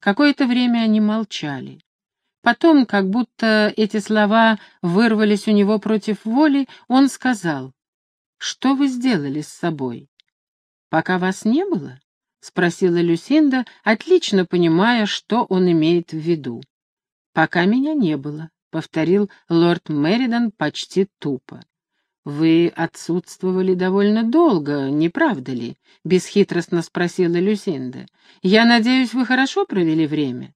Какое-то время они молчали. Потом, как будто эти слова вырвались у него против воли, он сказал, «Что вы сделали с собой?» «Пока вас не было?» — спросила Люсинда, отлично понимая, что он имеет в виду. «Пока меня не было», — повторил лорд Меридан почти тупо. «Вы отсутствовали довольно долго, не правда ли?» — бесхитростно спросила Люсинда. «Я надеюсь, вы хорошо провели время?»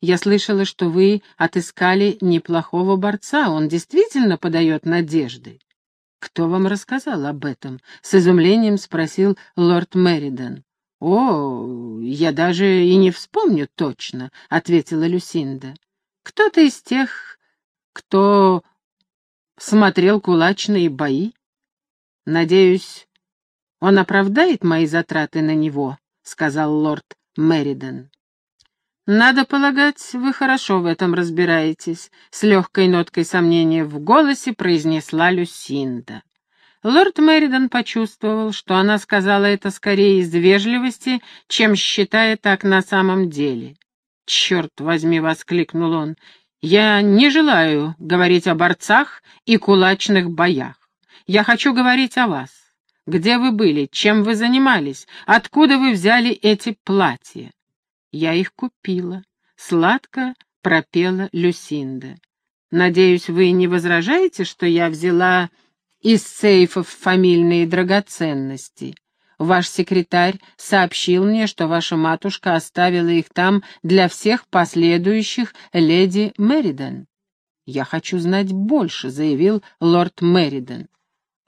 Я слышала, что вы отыскали неплохого борца. Он действительно подает надежды. Кто вам рассказал об этом? С изумлением спросил лорд Меридан. О, я даже и не вспомню точно, ответила Люсинда. Кто-то из тех, кто смотрел кулачные бои. Надеюсь, он оправдает мои затраты на него, сказал лорд Меридан. «Надо полагать, вы хорошо в этом разбираетесь», — с легкой ноткой сомнения в голосе произнесла Люсинда. Лорд Меридан почувствовал, что она сказала это скорее из вежливости, чем считая так на самом деле. «Черт возьми!» — воскликнул он. «Я не желаю говорить о борцах и кулачных боях. Я хочу говорить о вас. Где вы были? Чем вы занимались? Откуда вы взяли эти платья? Я их купила. Сладко пропела Люсинда. Надеюсь, вы не возражаете, что я взяла из сейфов фамильные драгоценности? Ваш секретарь сообщил мне, что ваша матушка оставила их там для всех последующих леди Меридан. «Я хочу знать больше», — заявил лорд Меридан.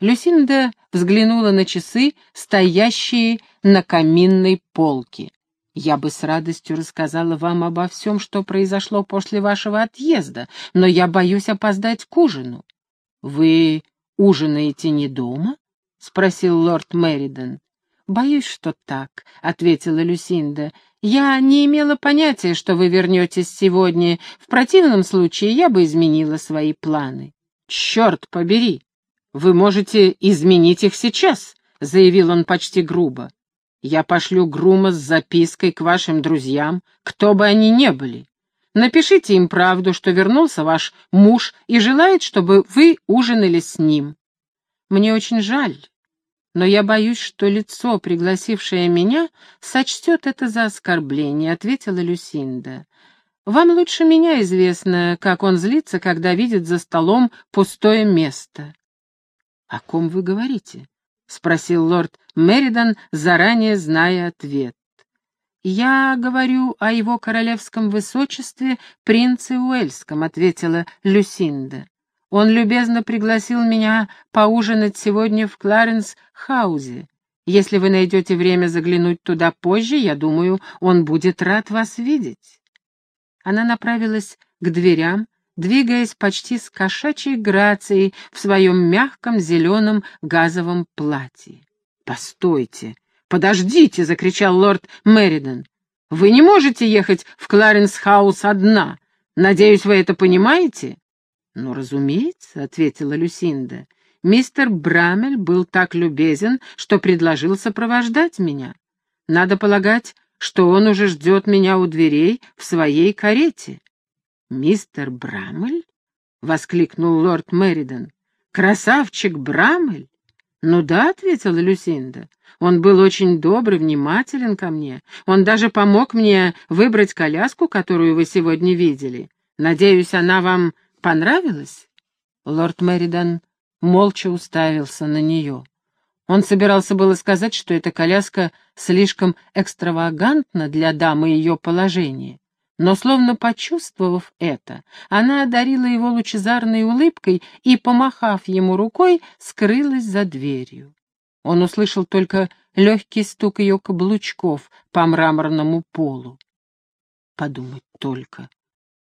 Люсинда взглянула на часы, стоящие на каминной полке. Я бы с радостью рассказала вам обо всем, что произошло после вашего отъезда, но я боюсь опоздать к ужину. — Вы ужинаете не дома? — спросил лорд Меридон. — Боюсь, что так, — ответила Люсинда. — Я не имела понятия, что вы вернетесь сегодня. В противном случае я бы изменила свои планы. — Черт побери! Вы можете изменить их сейчас, — заявил он почти грубо. Я пошлю Грума с запиской к вашим друзьям, кто бы они ни были. Напишите им правду, что вернулся ваш муж и желает, чтобы вы ужинали с ним. Мне очень жаль, но я боюсь, что лицо, пригласившее меня, сочтет это за оскорбление, — ответила Люсинда. Вам лучше меня известно, как он злится, когда видит за столом пустое место. — О ком вы говорите? — спросил лорд Меридан, заранее зная ответ. «Я говорю о его королевском высочестве, принце Уэльском», — ответила Люсинда. «Он любезно пригласил меня поужинать сегодня в Кларенс-хаузе. Если вы найдете время заглянуть туда позже, я думаю, он будет рад вас видеть». Она направилась к дверям, двигаясь почти с кошачьей грацией в своем мягком зеленом газовом платье. «Постойте! Подождите!» — закричал лорд Меридан. «Вы не можете ехать в Кларенс-хаус одна. Надеюсь, вы это понимаете?» «Ну, разумеется», — ответила Люсинда. «Мистер Брамель был так любезен, что предложил сопровождать меня. Надо полагать, что он уже ждет меня у дверей в своей карете. «Мистер Брамель?» — воскликнул лорд Меридан. «Красавчик Брамель?» «Ну да», — ответила Люсинда. «Он был очень добрый, внимателен ко мне. Он даже помог мне выбрать коляску, которую вы сегодня видели. Надеюсь, она вам понравилась?» Лорд Меридан молча уставился на нее. Он собирался было сказать, что эта коляска слишком экстравагантна для дамы ее положения. Но, словно почувствовав это, она одарила его лучезарной улыбкой и, помахав ему рукой, скрылась за дверью. Он услышал только легкий стук ее каблучков по мраморному полу. Подумать только.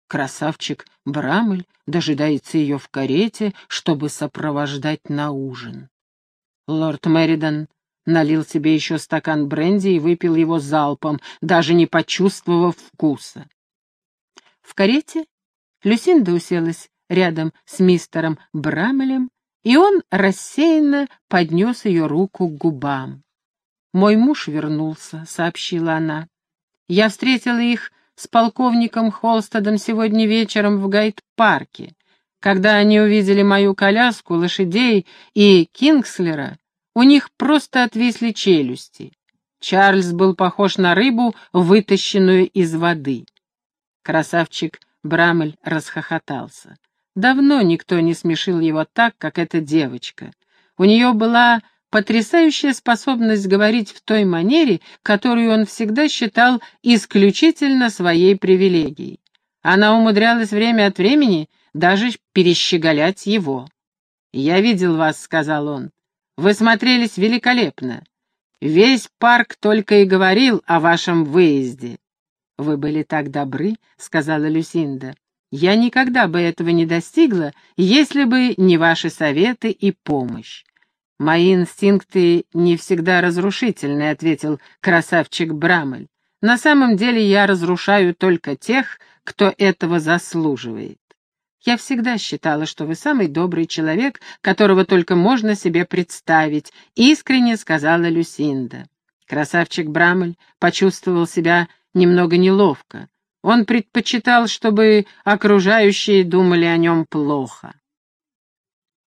Красавчик Брамель дожидается ее в карете, чтобы сопровождать на ужин. Лорд Меридан налил себе еще стакан бренди и выпил его залпом, даже не почувствовав вкуса. В карете Люсинда уселась рядом с мистером Брамелем, и он рассеянно поднес ее руку к губам. «Мой муж вернулся», — сообщила она. «Я встретила их с полковником Холстедом сегодня вечером в Гайд-парке. Когда они увидели мою коляску, лошадей и Кингслера, у них просто отвисли челюсти. Чарльз был похож на рыбу, вытащенную из воды. Красавчик Брамель расхохотался. Давно никто не смешил его так, как эта девочка. У нее была потрясающая способность говорить в той манере, которую он всегда считал исключительно своей привилегией. Она умудрялась время от времени даже перещеголять его. «Я видел вас», — сказал он. «Вы смотрелись великолепно. Весь парк только и говорил о вашем выезде». «Вы были так добры», — сказала Люсинда. «Я никогда бы этого не достигла, если бы не ваши советы и помощь. «Мои инстинкты не всегда разрушительны», — ответил красавчик Брамель. «На самом деле я разрушаю только тех, кто этого заслуживает. Я всегда считала, что вы самый добрый человек, которого только можно себе представить», — искренне сказала Люсинда. Красавчик Брамель почувствовал себя немного неловко. Он предпочитал, чтобы окружающие думали о нем плохо.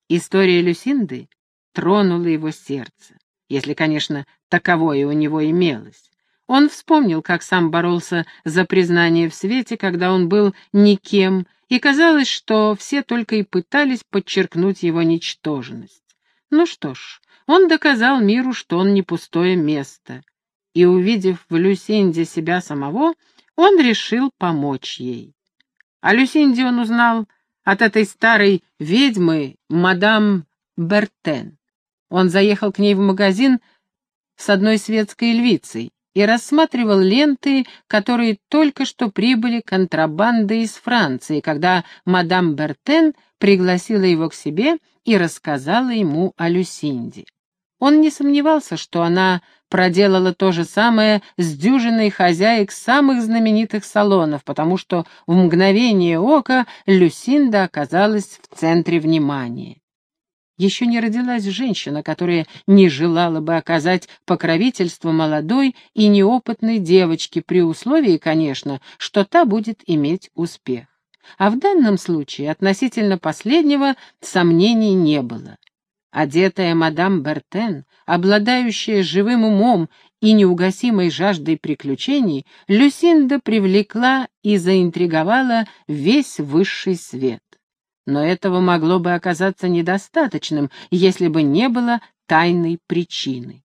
История Люсинды тронуло его сердце, если, конечно, таковое у него имелось. Он вспомнил, как сам боролся за признание в свете, когда он был никем, и казалось, что все только и пытались подчеркнуть его ничтожность. Ну что ж, он доказал миру, что он не пустое место, и, увидев в Люсинде себя самого, он решил помочь ей. О Люсинде он узнал от этой старой ведьмы, мадам Бертен. Он заехал к ней в магазин с одной светской львицей и рассматривал ленты, которые только что прибыли контрабандой из Франции, когда мадам Бертен пригласила его к себе и рассказала ему о Люсинде. Он не сомневался, что она проделала то же самое с дюжиной хозяек самых знаменитых салонов, потому что в мгновение ока Люсинда оказалась в центре внимания. Еще не родилась женщина, которая не желала бы оказать покровительство молодой и неопытной девочке, при условии, конечно, что та будет иметь успех. А в данном случае относительно последнего сомнений не было. Одетая мадам Бертен, обладающая живым умом и неугасимой жаждой приключений, Люсинда привлекла и заинтриговала весь высший свет. Но этого могло бы оказаться недостаточным, если бы не было тайной причины.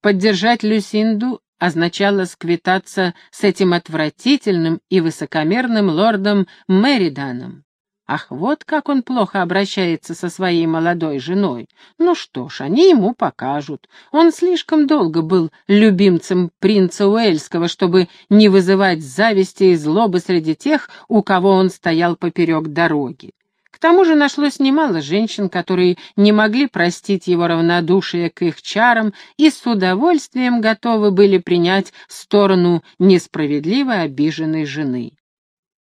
Поддержать Люсинду означало сквитаться с этим отвратительным и высокомерным лордом Мериданом. Ах, вот как он плохо обращается со своей молодой женой. Ну что ж, они ему покажут. Он слишком долго был любимцем принца Уэльского, чтобы не вызывать зависти и злобы среди тех, у кого он стоял поперек дороги. К тому же нашлось немало женщин, которые не могли простить его равнодушие к их чарам и с удовольствием готовы были принять сторону несправедливо обиженной жены.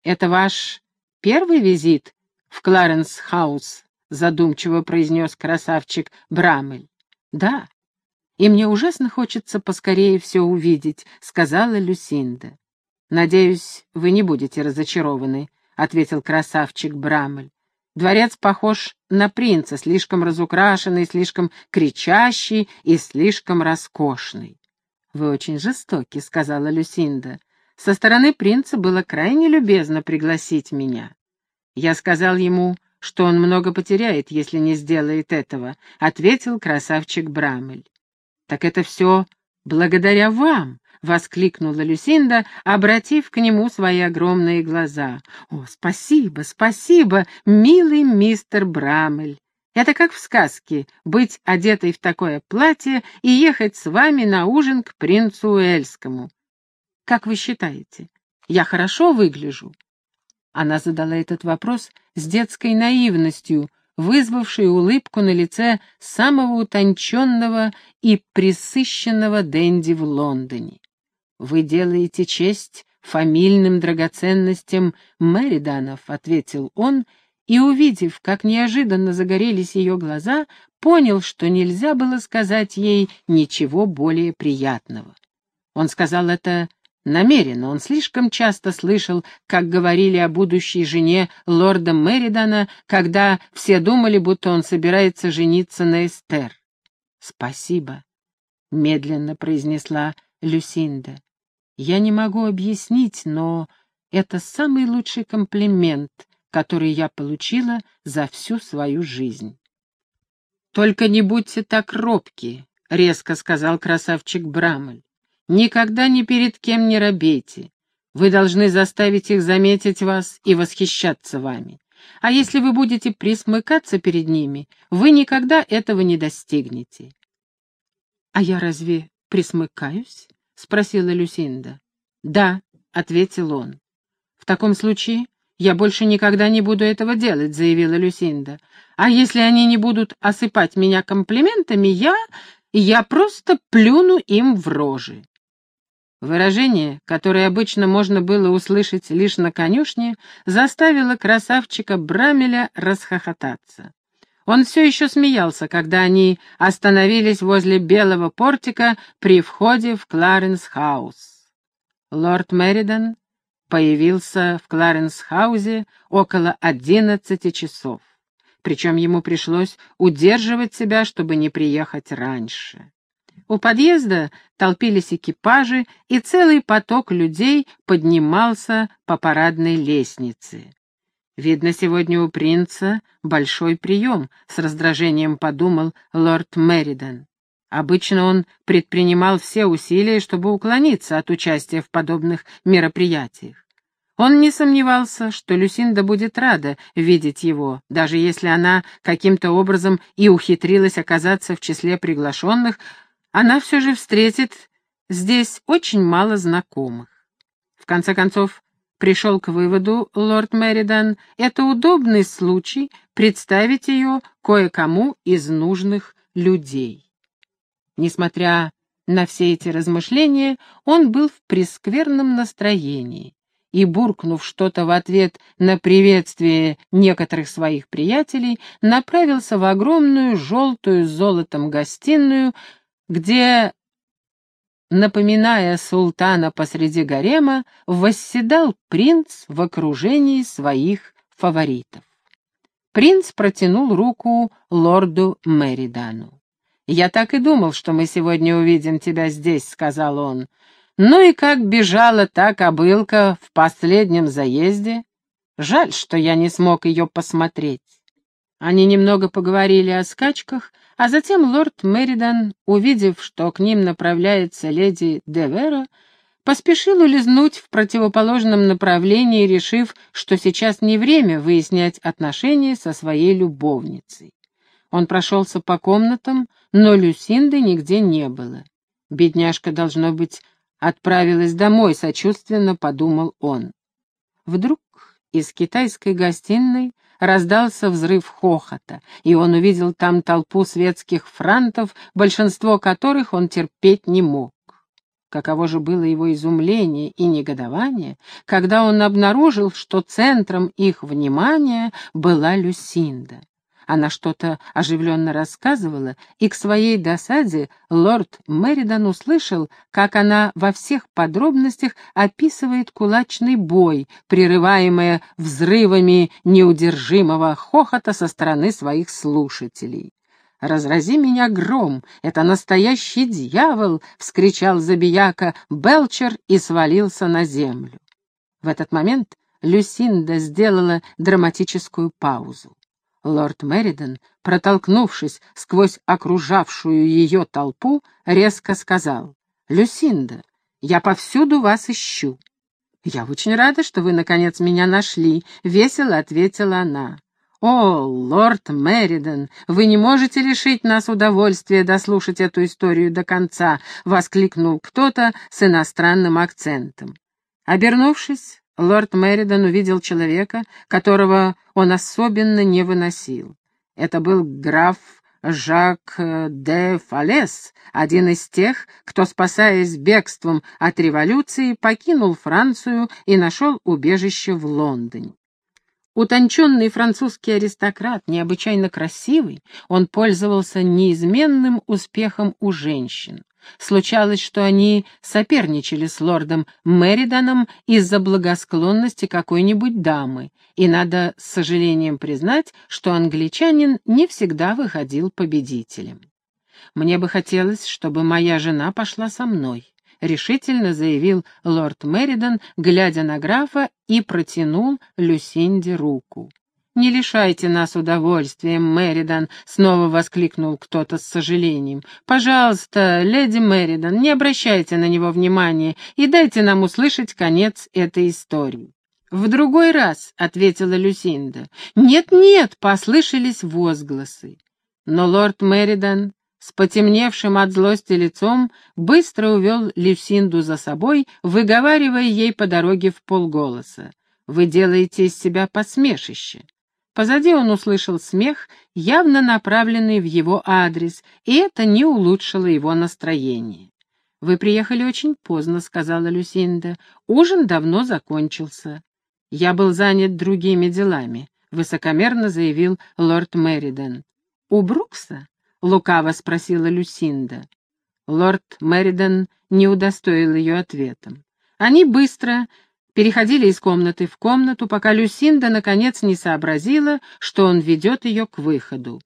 «Это ваш первый визит в Кларенс-хаус?» — задумчиво произнес красавчик Брамель. «Да, и мне ужасно хочется поскорее все увидеть», — сказала Люсинда. «Надеюсь, вы не будете разочарованы», — ответил красавчик Брамель. Дворец похож на принца, слишком разукрашенный, слишком кричащий и слишком роскошный. «Вы очень жестоки», — сказала Люсинда. «Со стороны принца было крайне любезно пригласить меня. Я сказал ему, что он много потеряет, если не сделает этого», — ответил красавчик Брамель. «Так это все благодаря вам», — воскликнула Люсинда, обратив к нему свои огромные глаза. «О, спасибо, спасибо, милый мистер Брамель! Это как в сказке — быть одетой в такое платье и ехать с вами на ужин к принцу Уэльскому. Как вы считаете, я хорошо выгляжу?» Она задала этот вопрос с детской наивностью, вызвавшей улыбку на лице самого утонченного и присыщенного Дэнди в Лондоне. «Вы делаете честь фамильным драгоценностям Мэриданов», — ответил он, и, увидев, как неожиданно загорелись ее глаза, понял, что нельзя было сказать ей ничего более приятного. Он сказал это Намеренно он слишком часто слышал, как говорили о будущей жене лорда Меридана, когда все думали, будто он собирается жениться на Эстер. «Спасибо», — медленно произнесла Люсинда. «Я не могу объяснить, но это самый лучший комплимент, который я получила за всю свою жизнь». «Только не будьте так робки», — резко сказал красавчик Брамель. Никогда ни перед кем не робейте. Вы должны заставить их заметить вас и восхищаться вами. А если вы будете присмыкаться перед ними, вы никогда этого не достигнете. — А я разве присмыкаюсь? — спросила Люсинда. — Да, — ответил он. — В таком случае я больше никогда не буду этого делать, — заявила Люсинда. — А если они не будут осыпать меня комплиментами, я... я просто плюну им в рожи. Выражение, которое обычно можно было услышать лишь на конюшне, заставило красавчика Брамеля расхохотаться. Он все еще смеялся, когда они остановились возле белого портика при входе в Кларенс-хаус. Лорд Меридан появился в Кларенс-хаузе около одиннадцати часов, причем ему пришлось удерживать себя, чтобы не приехать раньше. У подъезда толпились экипажи, и целый поток людей поднимался по парадной лестнице. «Видно, сегодня у принца большой прием», — с раздражением подумал лорд Меридан. Обычно он предпринимал все усилия, чтобы уклониться от участия в подобных мероприятиях. Он не сомневался, что Люсинда будет рада видеть его, даже если она каким-то образом и ухитрилась оказаться в числе приглашенных, она все же встретит здесь очень мало знакомых. В конце концов, пришел к выводу лорд Меридан, это удобный случай представить ее кое-кому из нужных людей. Несмотря на все эти размышления, он был в прескверном настроении и, буркнув что-то в ответ на приветствие некоторых своих приятелей, направился в огромную желтую золотом гостиную, где, напоминая султана посреди гарема, восседал принц в окружении своих фаворитов. Принц протянул руку лорду Меридану. «Я так и думал, что мы сегодня увидим тебя здесь», — сказал он. «Ну и как бежала та кобылка в последнем заезде? Жаль, что я не смог ее посмотреть». Они немного поговорили о скачках, а затем лорд Меридан, увидев, что к ним направляется леди Девера, поспешил улизнуть в противоположном направлении, решив, что сейчас не время выяснять отношения со своей любовницей. Он прошелся по комнатам, но Люсинды нигде не было. Бедняжка, должно быть, отправилась домой, сочувственно подумал он. Вдруг из китайской гостиной раздался взрыв хохота, и он увидел там толпу светских франтов, большинство которых он терпеть не мог. Каково же было его изумление и негодование, когда он обнаружил, что центром их внимания была Люсинда. Она что-то оживленно рассказывала, и к своей досаде лорд Меридан услышал, как она во всех подробностях описывает кулачный бой, прерываемый взрывами неудержимого хохота со стороны своих слушателей. «Разрази меня гром! Это настоящий дьявол!» — вскричал забияка Белчер и свалился на землю. В этот момент Люсинда сделала драматическую паузу. Лорд Меридон, протолкнувшись сквозь окружавшую ее толпу, резко сказал, «Люсинда, я повсюду вас ищу». «Я очень рада, что вы, наконец, меня нашли», — весело ответила она. «О, лорд Меридон, вы не можете лишить нас удовольствия дослушать эту историю до конца», — воскликнул кто-то с иностранным акцентом. Обернувшись, лорд Меридан увидел человека, которого он особенно не выносил. Это был граф Жак де Фалес, один из тех, кто, спасаясь бегством от революции, покинул Францию и нашел убежище в Лондоне. Утонченный французский аристократ, необычайно красивый, он пользовался неизменным успехом у женщин. Случалось, что они соперничали с лордом Мериданом из-за благосклонности какой-нибудь дамы, и надо с сожалением признать, что англичанин не всегда выходил победителем. «Мне бы хотелось, чтобы моя жена пошла со мной», — решительно заявил лорд Меридан, глядя на графа, и протянул Люсинде руку. «Не лишайте нас удовольствия, Мэридан!» — снова воскликнул кто-то с сожалением. «Пожалуйста, леди Мэридан, не обращайте на него внимания и дайте нам услышать конец этой истории». «В другой раз», — ответила Люсинда. «Нет-нет», — послышались возгласы. Но лорд Мэридан с потемневшим от злости лицом быстро увел Люсинду за собой, выговаривая ей по дороге в полголоса. «Вы делаете из себя посмешище. Позади он услышал смех, явно направленный в его адрес, и это не улучшило его настроение. «Вы приехали очень поздно», — сказала Люсинда. «Ужин давно закончился». «Я был занят другими делами», — высокомерно заявил лорд Мериден. «У Брукса?» — лукаво спросила Люсинда. Лорд Мериден не удостоил ее ответом. Они быстро переходили из комнаты в комнату, пока Люсинда наконец не сообразила, что он ведет ее к выходу.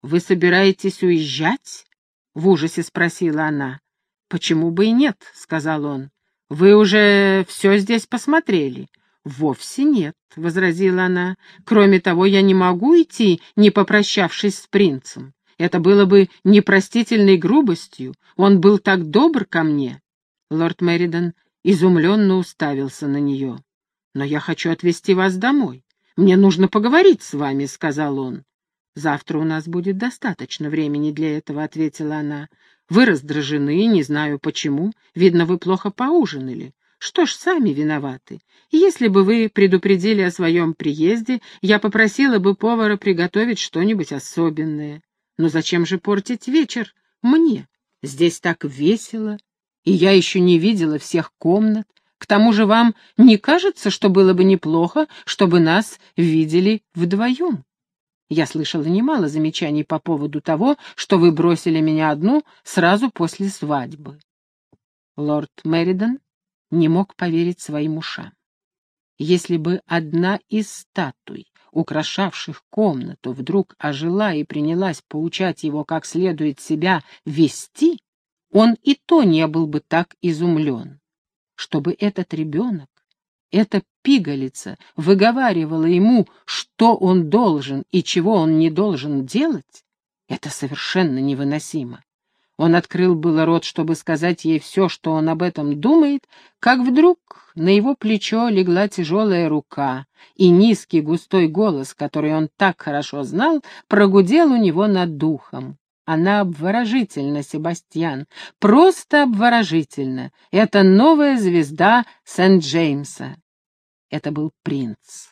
«Вы собираетесь уезжать?» — в ужасе спросила она. «Почему бы и нет?» — сказал он. «Вы уже все здесь посмотрели?» «Вовсе нет», — возразила она. «Кроме того, я не могу идти, не попрощавшись с принцем. Это было бы непростительной грубостью. Он был так добр ко мне». Лорд Меридан изумленно уставился на нее. «Но я хочу отвезти вас домой. Мне нужно поговорить с вами», — сказал он. «Завтра у нас будет достаточно времени для этого», — ответила она. «Вы раздражены, не знаю почему. Видно, вы плохо поужинали. Что ж, сами виноваты. Если бы вы предупредили о своем приезде, я попросила бы повара приготовить что-нибудь особенное. Но зачем же портить вечер мне? Здесь так весело, и я еще не видела всех комнат. К тому же вам не кажется, что было бы неплохо, чтобы нас видели вдвоем? Я слышала немало замечаний по поводу того, что вы бросили меня одну сразу после свадьбы. Лорд Меридан не мог поверить своим ушам. Если бы одна из статуй, украшавших комнату, вдруг ожила и принялась поучать его как следует себя вести, он и то не был бы так изумлен. Чтобы этот ребенок, эта пигалица выговаривала ему, что он должен и чего он не должен делать, это совершенно невыносимо. Он открыл было рот, чтобы сказать ей все, что он об этом думает, как вдруг на его плечо легла тяжелая рука, и низкий густой голос, который он так хорошо знал, прогудел у него над духом. Она обворожительна, Себастьян, просто обворожительна. Это новая звезда Сент-Джеймса. Это был принц.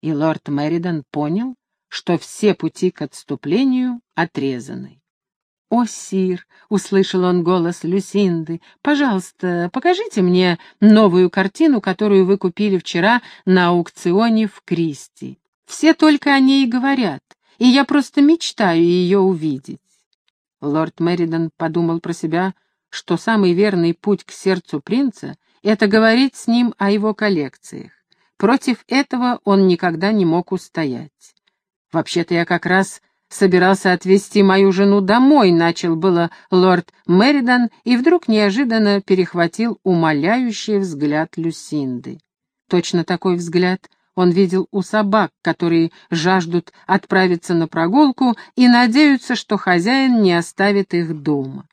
И лорд Мэридан понял, что все пути к отступлению отрезаны. «О, сир!» — услышал он голос Люсинды. «Пожалуйста, покажите мне новую картину, которую вы купили вчера на аукционе в Кристи. Все только о ней говорят, и я просто мечтаю ее увидеть». Лорд Меридан подумал про себя, что самый верный путь к сердцу принца — это говорить с ним о его коллекциях. Против этого он никогда не мог устоять. «Вообще-то я как раз собирался отвезти мою жену домой», — начал было лорд Меридан и вдруг неожиданно перехватил умоляющий взгляд Люсинды. Точно такой взгляд он видел у собак, которые жаждут отправиться на прогулку и надеются, что хозяин не оставит их дома.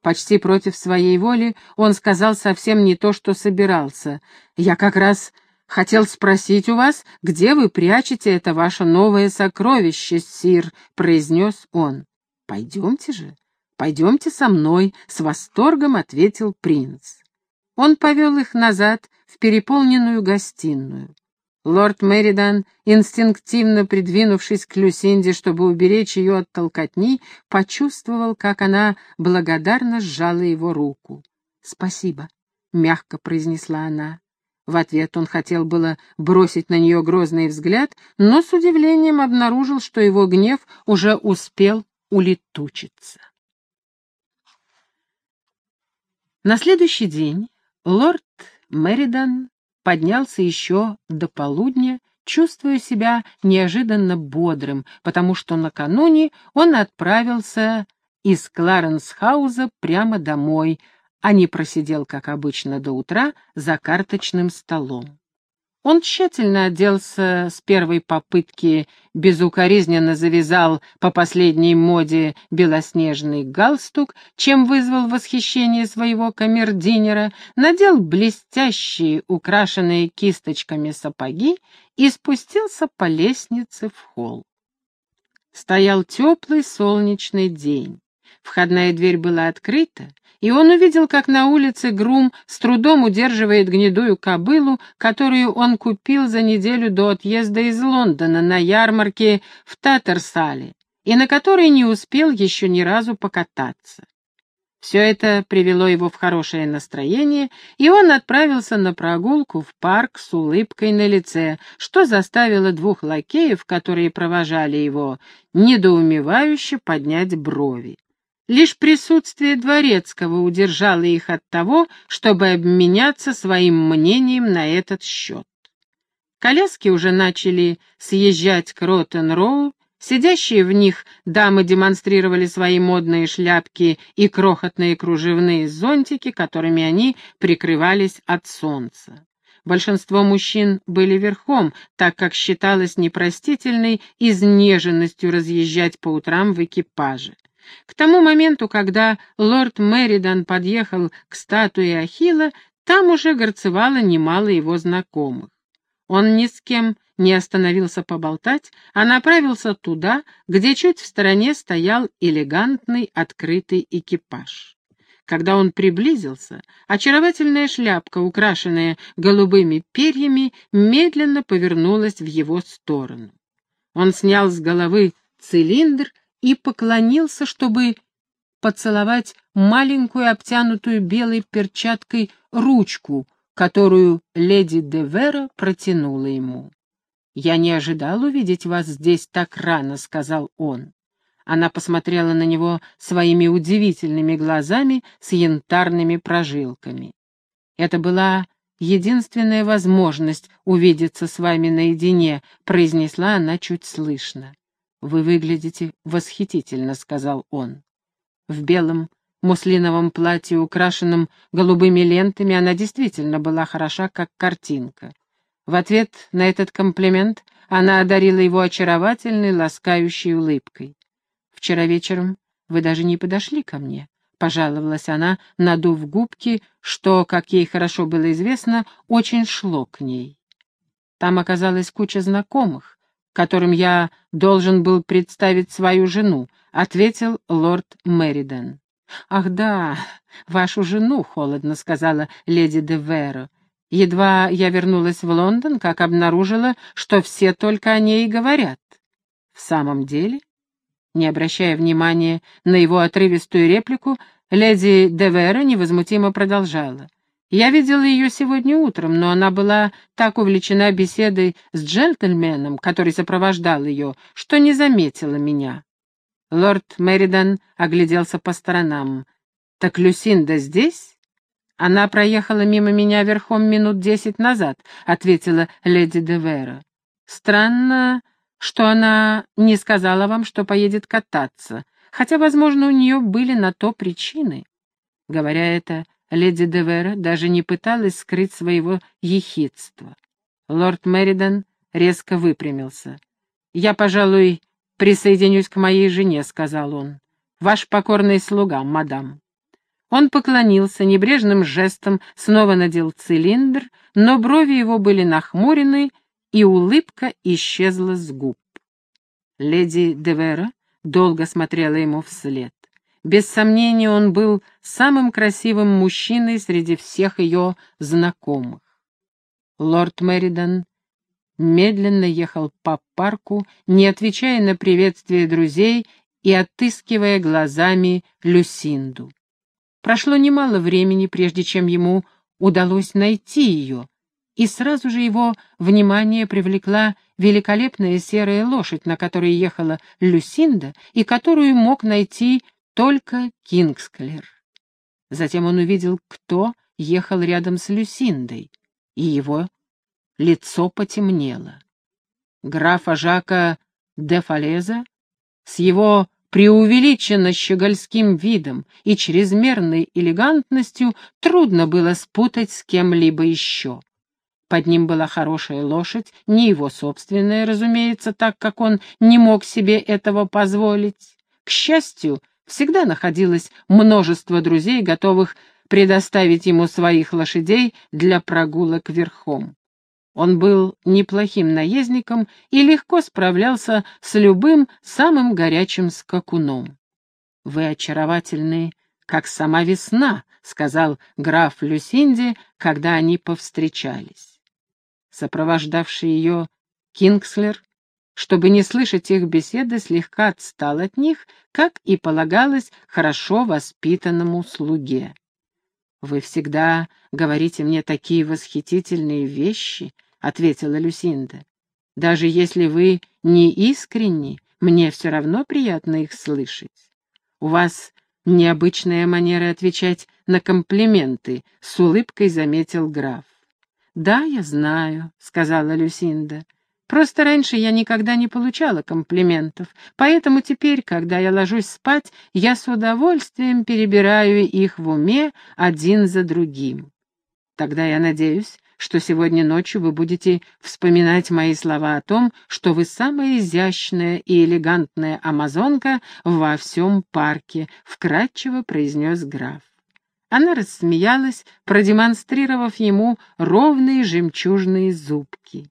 Почти против своей воли он сказал совсем не то, что собирался. «Я как раз хотел спросить у вас, где вы прячете это ваше новое сокровище, сир», — произнес он. «Пойдемте же, пойдемте со мной», — с восторгом ответил принц. Он повел их назад в переполненную гостиную. Лорд Меридан, инстинктивно придвинувшись к Люсинде, чтобы уберечь ее от толкотни, почувствовал, как она благодарно сжала его руку. «Спасибо», — мягко произнесла она. В ответ он хотел было бросить на нее грозный взгляд, но с удивлением обнаружил, что его гнев уже успел улетучиться. На следующий день лорд Меридан поднялся еще до полудня, чувствуя себя неожиданно бодрым, потому что накануне он отправился из Кларенсхауза прямо домой, а не просидел, как обычно, до утра за карточным столом. Он тщательно оделся с первой попытки, безукоризненно завязал по последней моде белоснежный галстук, чем вызвал восхищение своего камердинера, надел блестящие, украшенные кисточками сапоги и спустился по лестнице в холл. Стоял теплый солнечный день. Входная дверь была открыта, и он увидел, как на улице грум с трудом удерживает гнедую кобылу, которую он купил за неделю до отъезда из Лондона на ярмарке в Татарсале, и на которой не успел еще ни разу покататься. Все это привело его в хорошее настроение, и он отправился на прогулку в парк с улыбкой на лице, что заставило двух лакеев, которые провожали его, недоумевающе поднять брови. Лишь присутствие Дворецкого удержало их от того, чтобы обменяться своим мнением на этот счет. Коляски уже начали съезжать к Роттен-Роу, сидящие в них дамы демонстрировали свои модные шляпки и крохотные кружевные зонтики, которыми они прикрывались от солнца. Большинство мужчин были верхом, так как считалось непростительной изнеженностью разъезжать по утрам в экипаже. К тому моменту, когда лорд Мэридан подъехал к статуе Ахилла, там уже горцевало немало его знакомых. Он ни с кем не остановился поболтать, а направился туда, где чуть в стороне стоял элегантный открытый экипаж. Когда он приблизился, очаровательная шляпка, украшенная голубыми перьями, медленно повернулась в его сторону. Он снял с головы цилиндр и поклонился, чтобы поцеловать маленькую обтянутую белой перчаткой ручку, которую леди де Вера протянула ему. «Я не ожидал увидеть вас здесь так рано», — сказал он. Она посмотрела на него своими удивительными глазами с янтарными прожилками. «Это была единственная возможность увидеться с вами наедине», — произнесла она чуть слышно. «Вы выглядите восхитительно», — сказал он. В белом муслиновом платье, украшенном голубыми лентами, она действительно была хороша, как картинка. В ответ на этот комплимент она одарила его очаровательной, ласкающей улыбкой. «Вчера вечером вы даже не подошли ко мне», — пожаловалась она, надув губки, что, как ей хорошо было известно, очень шло к ней. Там оказалась куча знакомых, которым я должен был представить свою жену», — ответил лорд Мериден. «Ах да, вашу жену», — холодно сказала леди де Веро. «Едва я вернулась в Лондон, как обнаружила, что все только о ней и говорят». «В самом деле?» Не обращая внимания на его отрывистую реплику, леди де Веро невозмутимо продолжала. Я видела ее сегодня утром, но она была так увлечена беседой с джентльменом, который сопровождал ее, что не заметила меня. Лорд Меридан огляделся по сторонам. «Так Люсинда здесь?» «Она проехала мимо меня верхом минут десять назад», — ответила леди де Вера. «Странно, что она не сказала вам, что поедет кататься, хотя, возможно, у нее были на то причины». Говоря это, Леди Девера даже не пыталась скрыть своего ехидства. Лорд Меридан резко выпрямился. «Я, пожалуй, присоединюсь к моей жене», — сказал он. «Ваш покорный слуга, мадам». Он поклонился, небрежным жестом снова надел цилиндр, но брови его были нахмурены, и улыбка исчезла с губ. Леди Девера долго смотрела ему вслед. Без сомнения, он был самым красивым мужчиной среди всех ее знакомых. Лорд Меридан медленно ехал по парку, не отвечая на приветствие друзей и отыскивая глазами Люсинду. Прошло немало времени, прежде чем ему удалось найти ее, и сразу же его внимание привлекла великолепная серая лошадь, на которой ехала Люсинда и которую мог найти только Кингсклер. Затем он увидел, кто ехал рядом с Люсиндой, и его лицо потемнело. Графа Жака де Фалеза с его преувеличенно щегольским видом и чрезмерной элегантностью трудно было спутать с кем-либо еще. Под ним была хорошая лошадь, не его собственная, разумеется, так как он не мог себе этого позволить. К счастью, всегда находилось множество друзей, готовых предоставить ему своих лошадей для прогулок верхом. Он был неплохим наездником и легко справлялся с любым самым горячим скакуном. «Вы очаровательны, как сама весна», — сказал граф Люсинди, когда они повстречались сопровождавший ее Кингслер, чтобы не слышать их беседы, слегка отстал от них, как и полагалось хорошо воспитанному слуге. «Вы всегда говорите мне такие восхитительные вещи», — ответила Люсинда. «Даже если вы не искренни, мне все равно приятно их слышать. У вас необычная манера отвечать на комплименты», — с улыбкой заметил граф. «Да, я знаю», — сказала Люсинда. «Просто раньше я никогда не получала комплиментов, поэтому теперь, когда я ложусь спать, я с удовольствием перебираю их в уме один за другим. Тогда я надеюсь, что сегодня ночью вы будете вспоминать мои слова о том, что вы самая изящная и элегантная амазонка во всем парке», — вкратчиво произнес граф. Она рассмеялась, продемонстрировав ему ровные жемчужные зубки.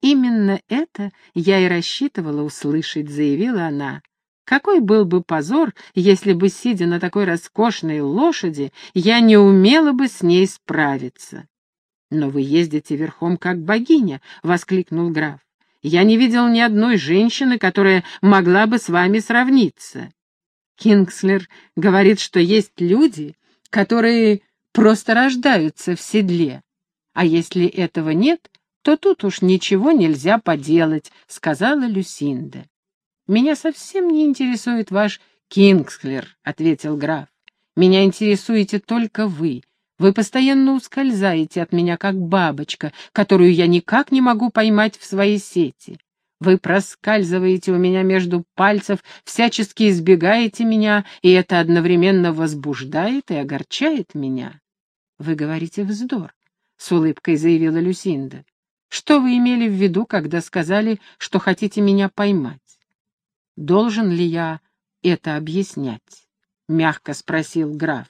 «Именно это я и рассчитывала услышать», — заявила она. «Какой был бы позор, если бы, сидя на такой роскошной лошади, я не умела бы с ней справиться». «Но вы ездите верхом как богиня», — воскликнул граф. «Я не видел ни одной женщины, которая могла бы с вами сравниться». Кингслер говорит, что есть люди, которые просто рождаются в седле. А если этого нет, то тут уж ничего нельзя поделать, — сказала Люсинда. «Меня совсем не интересует ваш Кингсклер», — ответил граф. «Меня интересуете только вы. Вы постоянно ускользаете от меня, как бабочка, которую я никак не могу поймать в свои сети. Вы проскальзываете у меня между пальцев, всячески избегаете меня, и это одновременно возбуждает и огорчает меня. Вы говорите вздор, — с улыбкой заявила Люсинда. Что вы имели в виду, когда сказали, что хотите меня поймать? Должен ли я это объяснять? — мягко спросил граф.